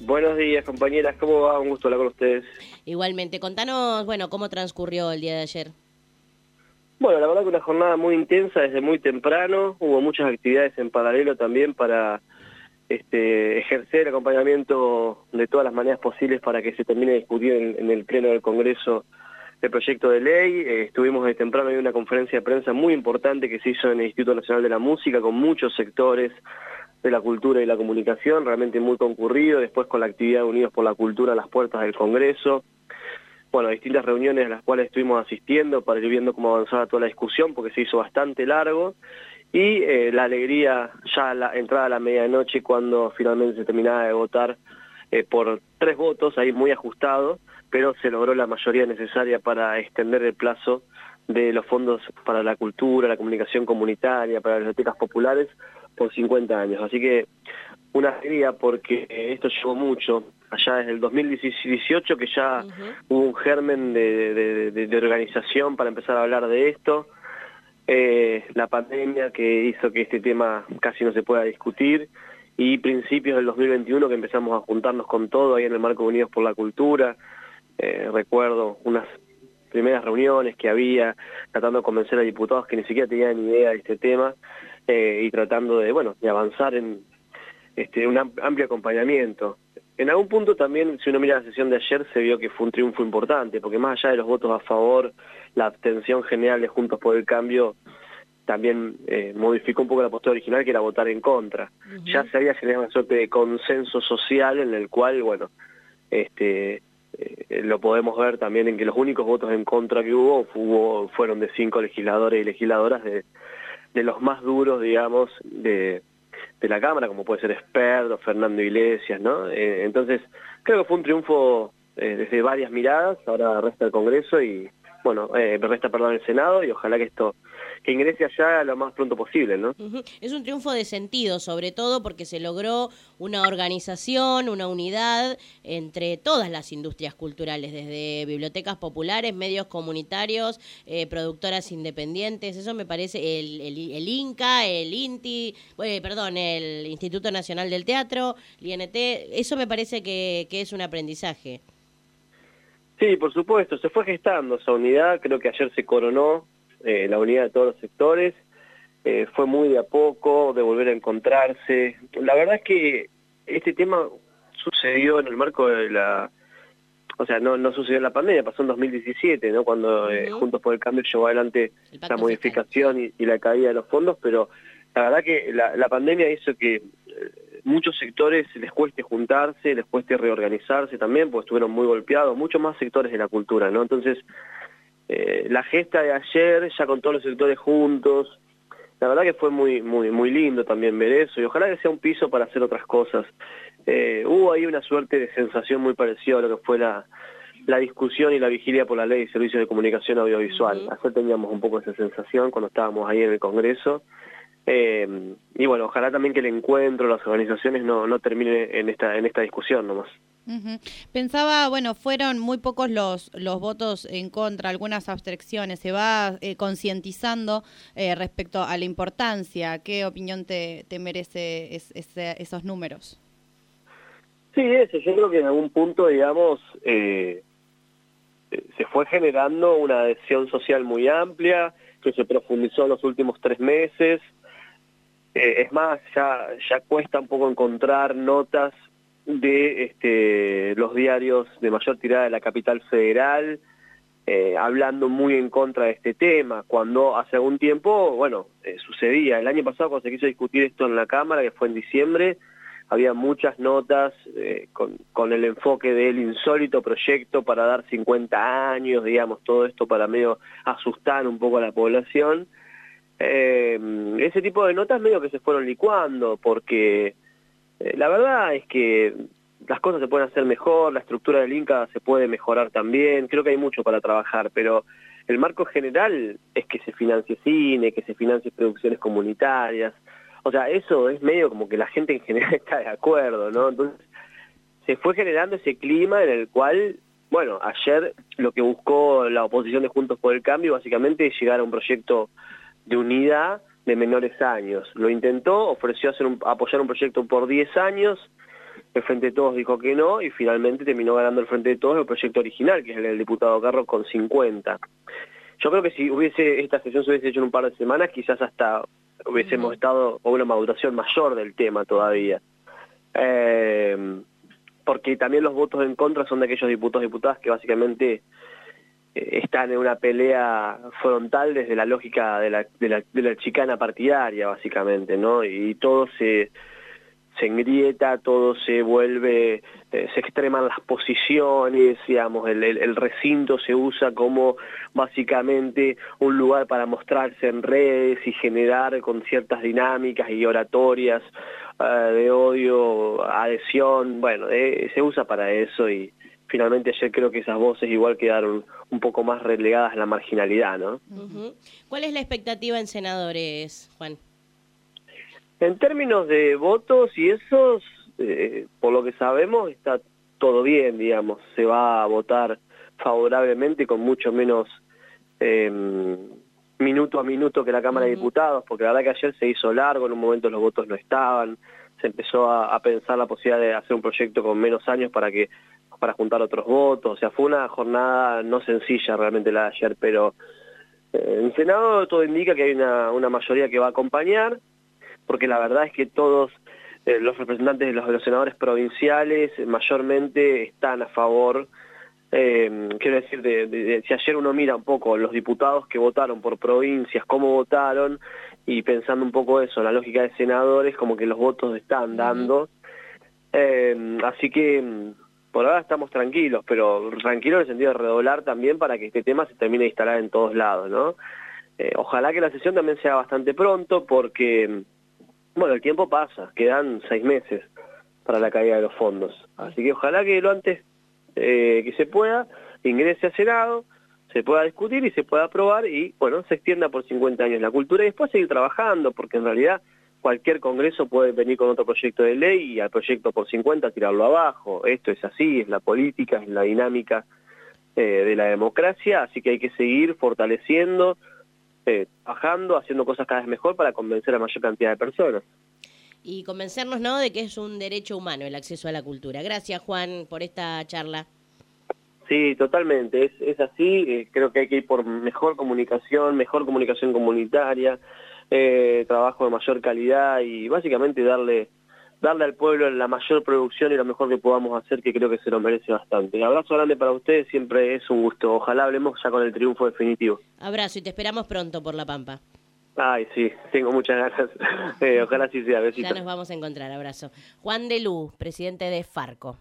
Buenos días, compañeras. ¿Cómo va? Un gusto hablar con ustedes. Igualmente. Contanos, bueno, cómo transcurrió el día de ayer. Bueno, la verdad que una jornada muy intensa desde muy temprano. Hubo muchas actividades en paralelo también para este, ejercer acompañamiento de todas las maneras posibles para que se termine de discutir en, el Pleno del Congreso el proyecto de ley. Eh, estuvimos de temprano en una conferencia de prensa muy importante que se hizo en el Instituto Nacional de la Música con muchos sectores de la cultura y la comunicación, realmente muy concurrido, después con la actividad de Unidos por la Cultura a las puertas del Congreso, bueno, distintas reuniones a las cuales estuvimos asistiendo para ir viendo cómo avanzaba toda la discusión, porque se hizo bastante largo, y eh, la alegría ya a la entrada a la medianoche cuando finalmente se terminaba de votar eh, por tres votos, ahí muy ajustado, pero se logró la mayoría necesaria para extender el plazo de los fondos para la cultura, la comunicación comunitaria, para las bibliotecas populares, por 50 años. Así que una alegría porque esto llevó mucho, allá desde el 2018 que ya hubo un germen de, organización para empezar a hablar de esto, eh, la pandemia que hizo que este tema casi no se pueda discutir. Y principios del 2021 que empezamos a juntarnos con todo ahí en el marco Unidos por la Cultura, eh, recuerdo unas primeras reuniones que había tratando de convencer a diputados que ni siquiera tenían ni idea de este tema eh, y tratando de, bueno, de avanzar en este, un amplio acompañamiento. En algún punto también, si uno mira la sesión de ayer, se vio que fue un triunfo importante, porque más allá de los votos a favor, la abstención general de Juntos por el Cambio también eh, modificó un poco la postura original, que era votar en contra. Ya se había generado una suerte de consenso social en el cual, bueno, este, eh, lo podemos ver también en que los únicos votos en contra que hubo, hubo fueron de cinco legisladores y legisladoras de, de los más duros, digamos, de, de la Cámara, como puede ser Esperdo, Fernando Iglesias, ¿no? Eh, entonces, creo que fue un triunfo eh, desde varias miradas, ahora resta el Congreso y, bueno, eh, resta, perdón, el Senado y ojalá que esto que ingrese allá lo más pronto posible, ¿no? Es un triunfo de sentido, sobre todo porque se logró una organización, una unidad entre todas las industrias culturales, desde bibliotecas populares, medios comunitarios, eh, productoras independientes, eso me parece, el, el, INCA, el INTI, perdón, el Instituto Nacional del Teatro, el INT, eso me parece que, que es un aprendizaje. Sí, por supuesto, se fue gestando esa unidad, creo que ayer se coronó eh, la unidad de todos los sectores, eh, fue muy de a poco, de volver a encontrarse. La verdad es que este tema sucedió en el marco de la... O sea, no, no sucedió en la pandemia, pasó en 2017, ¿no? Cuando eh, Juntos por el Cambio llevó adelante la modificación y, la caída de los fondos, pero la verdad que la, la pandemia hizo que muchos sectores les cueste juntarse, les cueste reorganizarse también, porque estuvieron muy golpeados, muchos más sectores de la cultura, ¿no? Entonces, eh, la gesta de ayer, ya con todos los sectores juntos, la verdad que fue muy, muy, muy lindo también ver eso, y ojalá que sea un piso para hacer otras cosas. Eh, hubo ahí una suerte de sensación muy parecida a lo que fue la, la discusión y la vigilia por la ley de servicios de comunicación audiovisual. Ayer teníamos un poco esa sensación cuando estábamos ahí en el Congreso, eh, y bueno, ojalá también que el encuentro, las organizaciones no, no termine en esta, en esta discusión nomás. Pensaba, bueno, fueron muy pocos los, los votos en contra, algunas abstracciones. Se va eh, concientizando eh, respecto a la importancia. ¿Qué opinión te, te merece esos números? Sí, eso. Yo creo que en algún punto, digamos, eh, se fue generando una adhesión social muy amplia, que se profundizó en los últimos tres meses. Eh, es más, ya, ya cuesta un poco encontrar notas de este, los diarios de mayor tirada de la capital federal, eh, hablando muy en contra de este tema, cuando hace algún tiempo, bueno, eh, sucedía. El año pasado cuando se quiso discutir esto en la Cámara, que fue en diciembre, había muchas notas con, con, el enfoque del insólito proyecto para dar 50 años, digamos, todo esto para medio asustar un poco a la población. Eh, ese tipo de notas medio que se fueron licuando, porque eh, la verdad es que las cosas se pueden hacer mejor, la estructura del Inca se puede mejorar también, creo que hay mucho para trabajar, pero el marco general es que se financie cine, que se financie producciones comunitarias, o sea, eso es medio como que la gente en general está de acuerdo, ¿no? Entonces, se fue generando ese clima en el cual, bueno, ayer lo que buscó la oposición de Juntos por el Cambio básicamente es llegar a un proyecto de unidad de menores años. Lo intentó, ofreció hacer un, apoyar un proyecto por 10 años, el Frente de Todos dijo que no y finalmente terminó ganando el Frente de Todos el proyecto original, que es el del diputado Carro con 50. Yo creo que si hubiese esta sesión se hubiese hecho en un par de semanas, quizás hasta hubiésemos estado con una maduración mayor del tema todavía. Eh, porque también los votos en contra son de aquellos diputados y diputadas que básicamente están en una pelea frontal desde la lógica de la, de la, de la chicana partidaria, básicamente, ¿no? Y todo se se engrieta, todo se vuelve, eh, se extreman las posiciones, digamos, el, el, recinto se usa como básicamente un lugar para mostrarse en redes y generar con ciertas dinámicas y oratorias eh, de odio, adhesión, bueno, eh, se usa para eso y finalmente ayer creo que esas voces igual quedaron un poco más relegadas a la marginalidad, ¿no? ¿Cuál es la expectativa en senadores, Juan? En términos de votos y esos, eh, por lo que sabemos, está todo bien, digamos. Se va a votar favorablemente con mucho menos eh, minuto a minuto que la Cámara de Diputados, porque la verdad que ayer se hizo largo, en un momento los votos no estaban, se empezó a, pensar la posibilidad de hacer un proyecto con menos años para que para juntar otros votos, o sea, fue una jornada no sencilla realmente la de ayer, pero eh, en Senado todo indica que hay una, una mayoría que va a acompañar, porque la verdad es que todos eh, los representantes de los, senadores provinciales mayormente están a favor, eh, quiero decir, de, si ayer uno mira un poco los diputados que votaron por provincias, cómo votaron, y pensando un poco eso, la lógica de senadores, como que los votos están dando. Eh, así que por ahora estamos tranquilos, pero tranquilos en el sentido de redoblar también para que este tema se termine de instalar en todos lados, ¿no? ojalá que la sesión también sea bastante pronto, porque bueno, el tiempo pasa, quedan seis meses para la caída de los fondos. Así que ojalá que lo antes eh, que se pueda, ingrese a Senado, se pueda discutir y se pueda aprobar y, bueno, se extienda por 50 años la cultura y después seguir trabajando, porque en realidad cualquier congreso puede venir con otro proyecto de ley y al proyecto por 50 tirarlo abajo. Esto es así, es la política, es la dinámica eh, de la democracia, así que hay que seguir fortaleciendo, eh, trabajando, haciendo cosas cada vez mejor para convencer a mayor cantidad de personas. Y convencernos, ¿no?, de que es un derecho humano el acceso a la cultura. Gracias, Juan, por esta charla. Sí, totalmente, es, es así, eh, creo que hay que ir por mejor comunicación, mejor comunicación comunitaria, eh, trabajo de mayor calidad y básicamente darle darle al pueblo la mayor producción y lo mejor que podamos hacer, que creo que se lo merece bastante. Abrazo grande para ustedes, siempre es un gusto. Ojalá hablemos ya con el triunfo definitivo. Abrazo y te esperamos pronto por La Pampa. Ay, sí, tengo muchas ganas. Eh, ojalá sí sea. Besitos. Ya nos vamos a encontrar, abrazo. Juan de Lu, presidente de Farco.